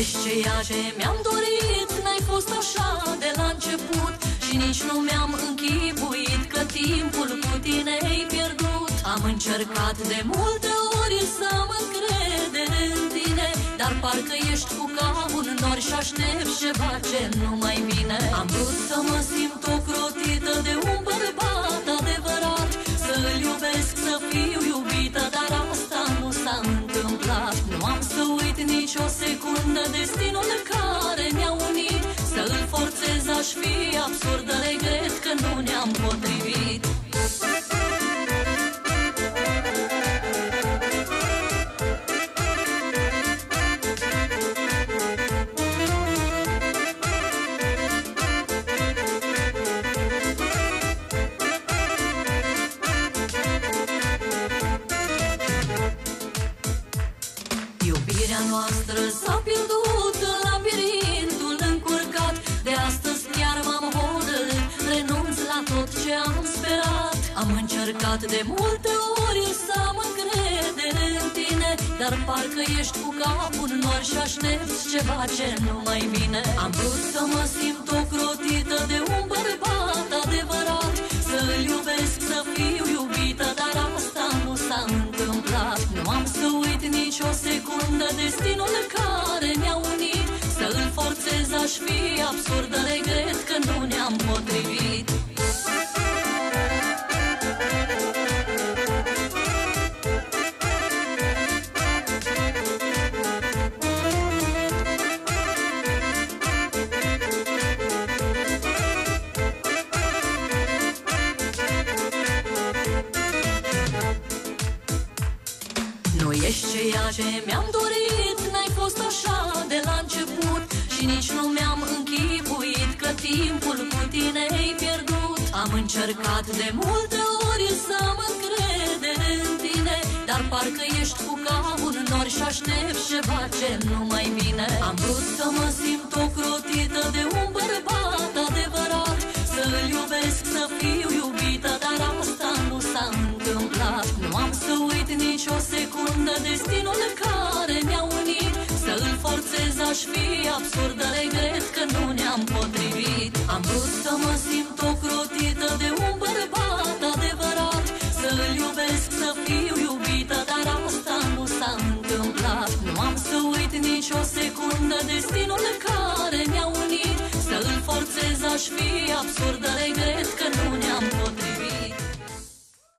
ești ceea ce mi-am dorit N-ai fost așa de la început Și nici nu mi-am închipuit Că timpul cu tine ai pierdut. Am încercat de multe ori să mă încredere în tine Dar parcă ești cu capul în nori Și aștept ceva ce nu mai vine. Am vrut să mă simt ocrotită de aș fi absurdă Regret că nu ne-am potrivit Am încercat de multe ori să am încredere în tine Dar parcă ești cu capul în nori și aștepți ceva ce nu mai vine. Am vrut să mă simt ocrotită de un bărbat adevărat Să-l iubesc, să fiu iubită, dar asta nu s-a întâmplat. Nu am să uit nici o secundă destinul care ne-a unit Să-l forțez aș fi absurdă, regret ești ceea ce mi-am dorit N-ai fost așa de la început Și nici nu mi-am închipuit Că timpul cu tine ai pierdut. Am încercat de multe ori Să mă încredere în tine Dar parcă ești cu capul în nori Și aștept ceva ce nu mai vine. Am vrut să mă simt ocrotită De un bărbat adevărat Să-l iubesc, să fiu aș fi absurdă Regret că nu ne-am potrivit. Am vrut să mă simt ocrotită De un bărbat adevărat. Să-l iubesc, să fiu iubită Dar asta nu s-a întâmplat. Nu am să uit nici o secundă Destinul care ne-a unit. Să-l forțez aș fi absurdă Regret că nu ne-am potrivit